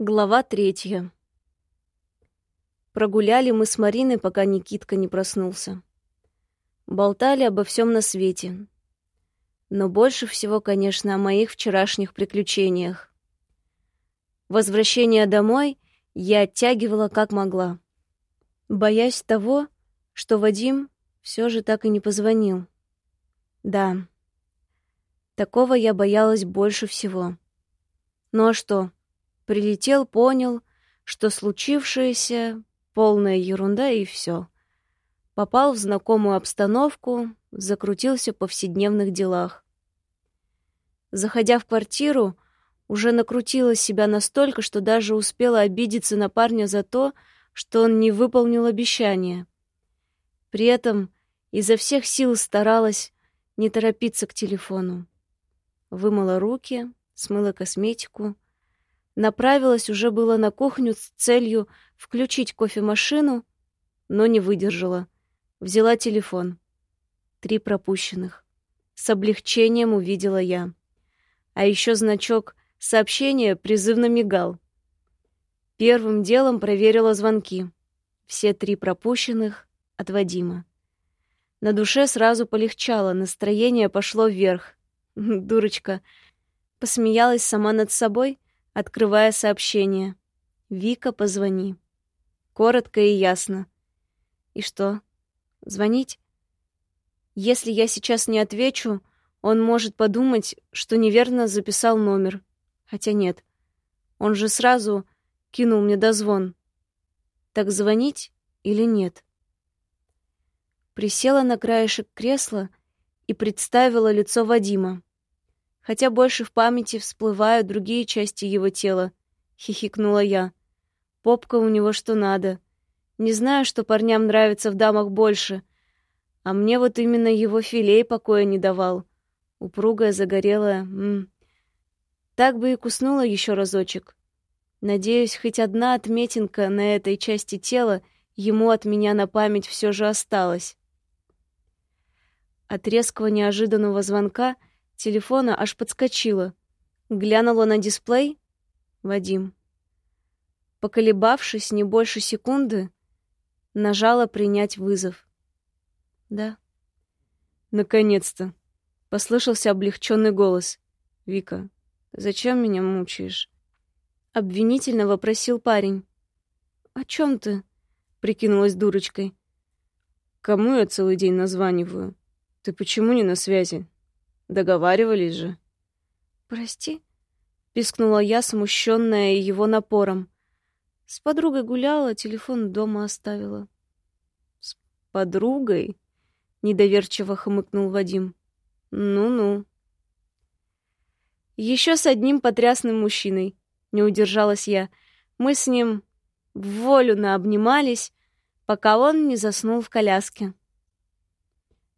Глава третья. Прогуляли мы с Мариной, пока Никитка не проснулся. Болтали обо всем на свете. Но больше всего, конечно, о моих вчерашних приключениях. Возвращение домой я оттягивала как могла, боясь того, что Вадим все же так и не позвонил. Да, такого я боялась больше всего. Ну а что? Прилетел, понял, что случившееся — полная ерунда и все. Попал в знакомую обстановку, закрутился в повседневных делах. Заходя в квартиру, уже накрутила себя настолько, что даже успела обидеться на парня за то, что он не выполнил обещание. При этом изо всех сил старалась не торопиться к телефону. Вымыла руки, смыла косметику — Направилась уже было на кухню с целью включить кофемашину, но не выдержала. Взяла телефон. Три пропущенных. С облегчением увидела я. А еще значок сообщения призывно мигал. Первым делом проверила звонки. Все три пропущенных от Вадима. На душе сразу полегчало, настроение пошло вверх. Дурочка. Посмеялась сама над собой — открывая сообщение. «Вика, позвони». Коротко и ясно. И что? Звонить? Если я сейчас не отвечу, он может подумать, что неверно записал номер. Хотя нет. Он же сразу кинул мне дозвон. Так звонить или нет? Присела на краешек кресла и представила лицо Вадима хотя больше в памяти всплывают другие части его тела, хихикнула я. Попка у него что надо. Не знаю, что парням нравится в дамах больше, а мне вот именно его филей покоя не давал. Упругая, загорелая, м, Так бы и куснула еще разочек. Надеюсь, хоть одна отметинка на этой части тела ему от меня на память все же осталась. От резкого неожиданного звонка — телефона аж подскочила. Глянула на дисплей. Вадим. Поколебавшись не больше секунды, нажала принять вызов. Да. Наконец-то. Послышался облегченный голос. Вика, зачем меня мучаешь? Обвинительно вопросил парень. О чем ты? Прикинулась дурочкой. Кому я целый день названиваю? Ты почему не на связи? Договаривались же. Прости, пискнула я, смущенная его напором. С подругой гуляла, телефон дома оставила. С подругой? недоверчиво хмыкнул Вадим. Ну-ну. Еще с одним потрясным мужчиной, не удержалась я. Мы с ним в волю наобнимались, пока он не заснул в коляске.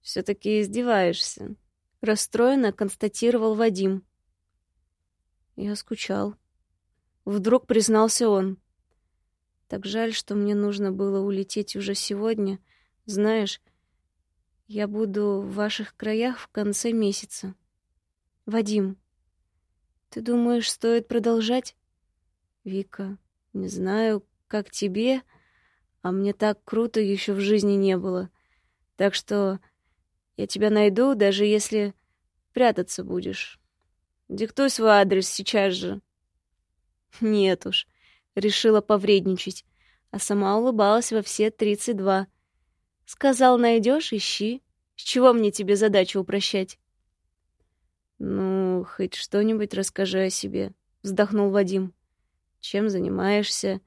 Все-таки издеваешься, расстроенно констатировал Вадим. Я скучал. Вдруг признался он. Так жаль, что мне нужно было улететь уже сегодня. Знаешь, я буду в ваших краях в конце месяца. Вадим, ты думаешь, стоит продолжать? Вика, не знаю, как тебе, а мне так круто еще в жизни не было. Так что я тебя найду, даже если прятаться будешь. Диктуй свой адрес сейчас же. Нет уж, решила повредничать, а сама улыбалась во все тридцать два. Сказал, найдешь, ищи. С чего мне тебе задачу упрощать? Ну, хоть что-нибудь расскажи о себе, вздохнул Вадим. Чем занимаешься?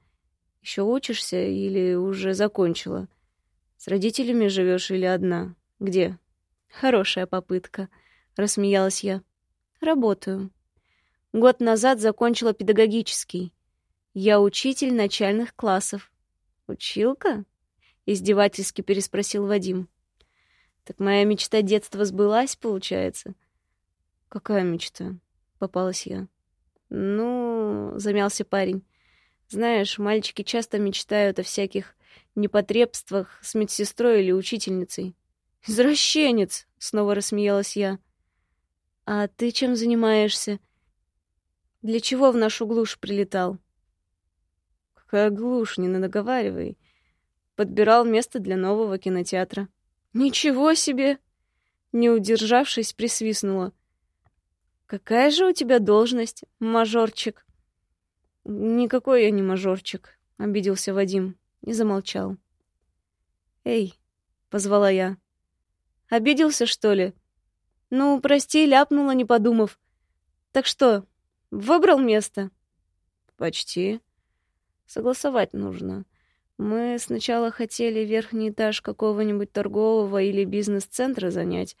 Еще учишься или уже закончила? С родителями живешь или одна? Где? Хорошая попытка, рассмеялась я. Работаю. Год назад закончила педагогический. Я учитель начальных классов. Училка? издевательски переспросил Вадим. Так моя мечта детства сбылась, получается. Какая мечта? попалась я. Ну, замялся парень. Знаешь, мальчики часто мечтают о всяких непотребствах с медсестрой или учительницей. «Извращенец!» — снова рассмеялась я. «А ты чем занимаешься? Для чего в нашу глушь прилетал?» Какая глушь, не наговаривай. Подбирал место для нового кинотеатра. Ничего себе! Не удержавшись, присвистнула. Какая же у тебя должность, мажорчик? Никакой я не мажорчик, обиделся Вадим и замолчал. Эй, позвала я. Обиделся, что ли? Ну, прости, ляпнула, не подумав. Так что, выбрал место? Почти. Согласовать нужно. Мы сначала хотели верхний этаж какого-нибудь торгового или бизнес-центра занять,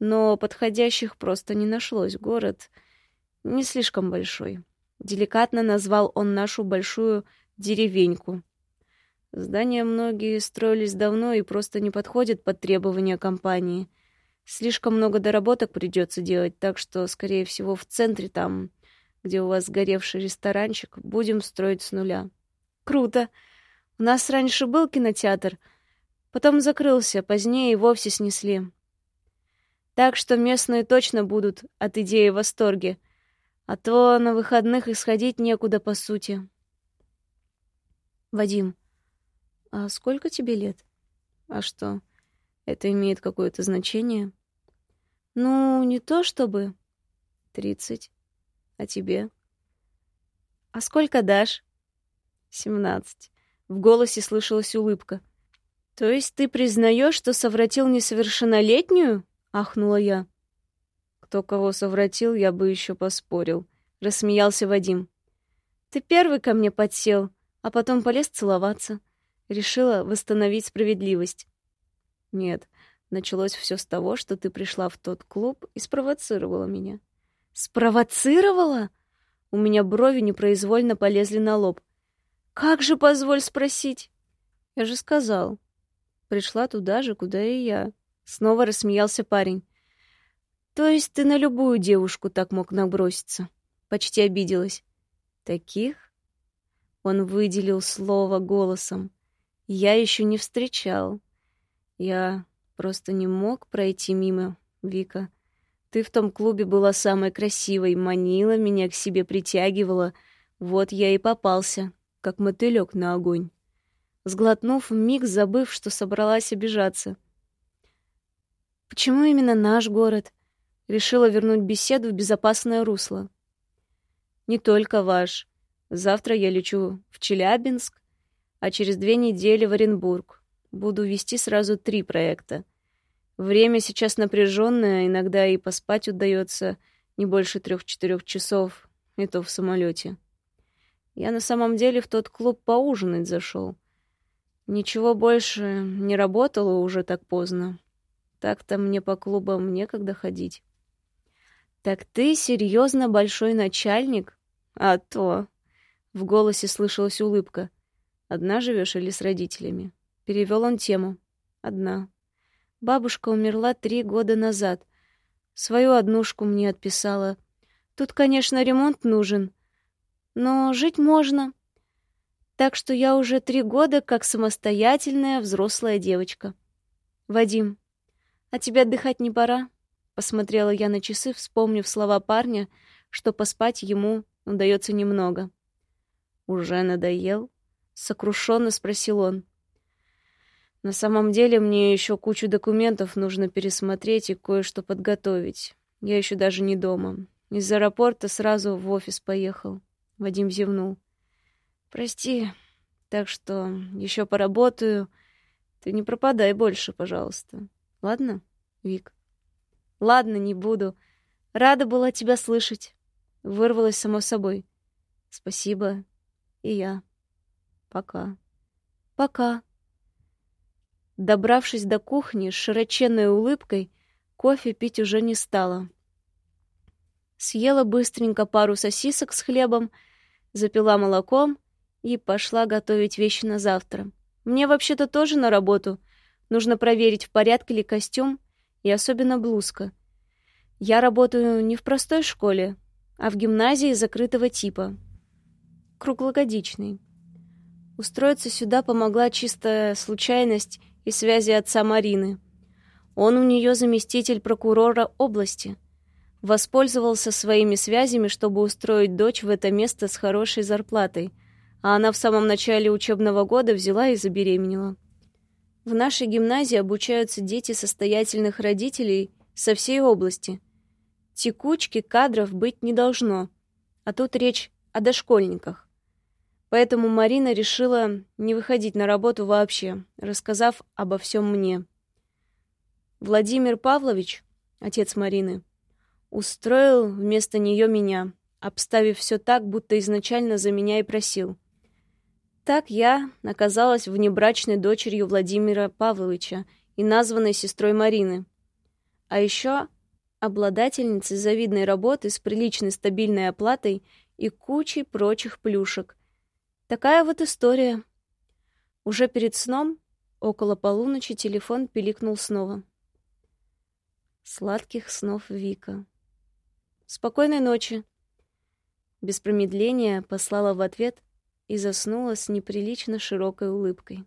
но подходящих просто не нашлось. Город не слишком большой. Деликатно назвал он нашу большую деревеньку. Здания многие строились давно и просто не подходят под требования компании. Слишком много доработок придется делать, так что, скорее всего, в центре там, где у вас сгоревший ресторанчик, будем строить с нуля. Круто. У нас раньше был кинотеатр, потом закрылся, позднее и вовсе снесли. Так что местные точно будут от идеи в восторге, а то на выходных исходить некуда по сути. Вадим, а сколько тебе лет? А что, это имеет какое-то значение? Ну, не то чтобы. Тридцать. А тебе? А сколько дашь? Семнадцать. В голосе слышалась улыбка. То есть ты признаешь, что совратил несовершеннолетнюю? Ахнула я. Кто кого совратил, я бы еще поспорил. Рассмеялся Вадим. Ты первый ко мне подсел, а потом полез целоваться. Решила восстановить справедливость. Нет, началось все с того, что ты пришла в тот клуб и спровоцировала меня. Спровоцировала? У меня брови непроизвольно полезли на лоб. Как же, позволь спросить? Я же сказал. Пришла туда же, куда и я. Снова рассмеялся парень. То есть ты на любую девушку так мог наброситься? Почти обиделась. Таких? Он выделил слово голосом. Я еще не встречал. Я просто не мог пройти мимо, Вика. Ты в том клубе была самой красивой, манила меня к себе, притягивала. Вот я и попался как мотылек на огонь. Сглотнув, миг забыв, что собралась обижаться. «Почему именно наш город?» Решила вернуть беседу в безопасное русло. «Не только ваш. Завтра я лечу в Челябинск, а через две недели в Оренбург. Буду вести сразу три проекта. Время сейчас напряженное, иногда и поспать удается не больше трех-четырех часов, и то в самолете. Я на самом деле в тот клуб поужинать зашел. Ничего больше не работало уже так поздно. Так-то мне по клубам некогда ходить. Так ты серьезно большой начальник? А то. В голосе слышалась улыбка. Одна живешь или с родителями? Перевел он тему. Одна. Бабушка умерла три года назад. Свою однушку мне отписала. Тут, конечно, ремонт нужен, но жить можно. Так что я уже три года как самостоятельная взрослая девочка. Вадим, а тебе отдыхать не пора? Посмотрела я на часы, вспомнив слова парня, что поспать ему удается немного. Уже надоел? Сокрушенно спросил он. На самом деле мне еще кучу документов нужно пересмотреть и кое-что подготовить. Я еще даже не дома. Из аэропорта сразу в офис поехал. Вадим зевнул. Прости, так что еще поработаю. Ты не пропадай больше, пожалуйста. Ладно, Вик? Ладно, не буду. Рада была тебя слышать. Вырвалась само собой. Спасибо. И я. Пока. Пока. Добравшись до кухни с широченной улыбкой, кофе пить уже не стала. Съела быстренько пару сосисок с хлебом — запила молоком и пошла готовить вещи на завтра. Мне вообще-то тоже на работу. Нужно проверить, в порядке ли костюм и особенно блузка. Я работаю не в простой школе, а в гимназии закрытого типа. Круглогодичный. Устроиться сюда помогла чистая случайность и связи отца Марины. Он у нее заместитель прокурора области — воспользовался своими связями, чтобы устроить дочь в это место с хорошей зарплатой. а она в самом начале учебного года взяла и забеременела. В нашей гимназии обучаются дети состоятельных родителей со всей области. Текучки кадров быть не должно, а тут речь о дошкольниках. Поэтому Марина решила не выходить на работу вообще, рассказав обо всем мне. Владимир Павлович, отец Марины, устроил вместо нее меня, обставив все так, будто изначально за меня и просил — так я оказалась внебрачной дочерью Владимира Павловича и названной сестрой Марины. А еще обладательницей завидной работы с приличной стабильной оплатой и кучей прочих плюшек. Такая вот история. Уже перед сном, около полуночи, телефон пиликнул снова. Сладких снов Вика. Спокойной ночи. Без промедления послала в ответ и заснула с неприлично широкой улыбкой.